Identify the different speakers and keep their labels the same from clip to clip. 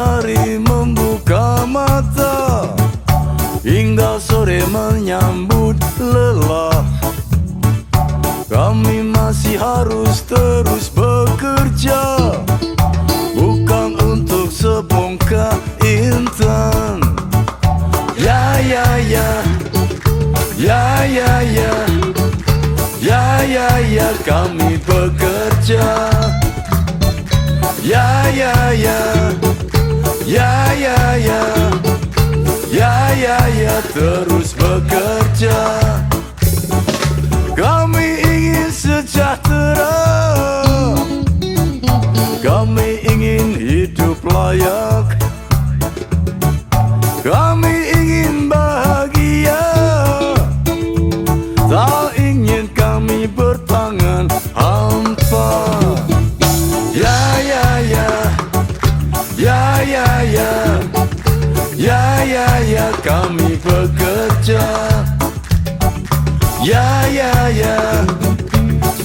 Speaker 1: Hari membuka mata Hingga sore menyambut lelah. Kami masih harus terus bekerja Bukan untuk sebongkah intan. Ya ya ya. Ya ya ya. Ya ya ya. Kami bekerja. Ya ya ya. Ya ya ya. Ya ya ya terus bekerja. Kami ingin sejahtera. Kami ingin hidup layak kami bekerja. Ya ya ya.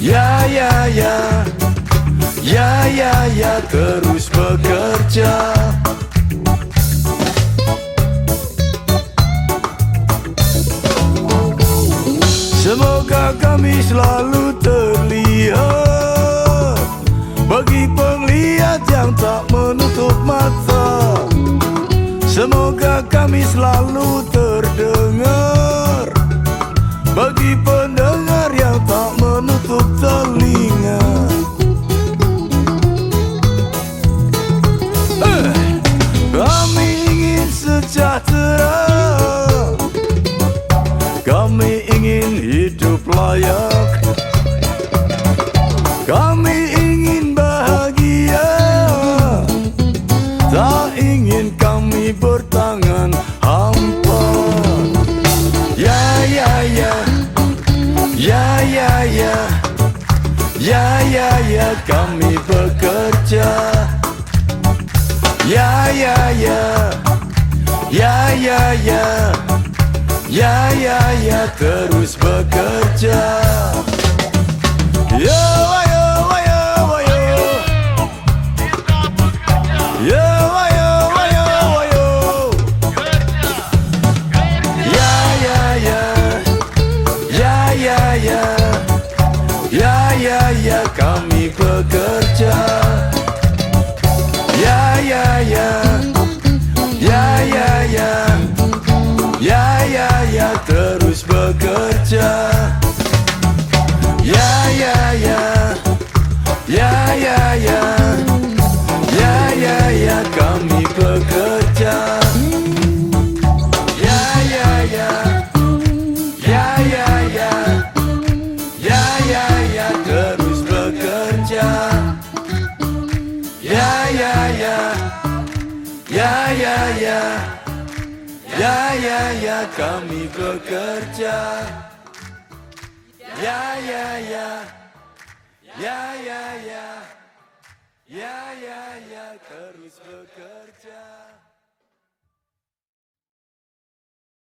Speaker 1: Ya ya ya. Ya ya ya. Terus bekerja. Semoga kami selalu terlihat. Bagi penglihat yang tak menutup mata Semoga kami selalu terdengar. Bagi pendengar yang tak menutup telinga. Eh, Kami ingin sejahtera. Kami ingin hidup layak. Kami kami bekerja. Ya ya ya. Ya ya ya. Ya ya ya. Terus bekerja terus bekerja. Ya ya ya. Ya ya ya. Ya ya ya. Kami bekerja. Ya ya ya. Ya ya ya. Ya ya ya. Terus bekerja. Ya kami bekerja. Ya ya ya. Ya ya ya. Ya ya ya. Terus bekerja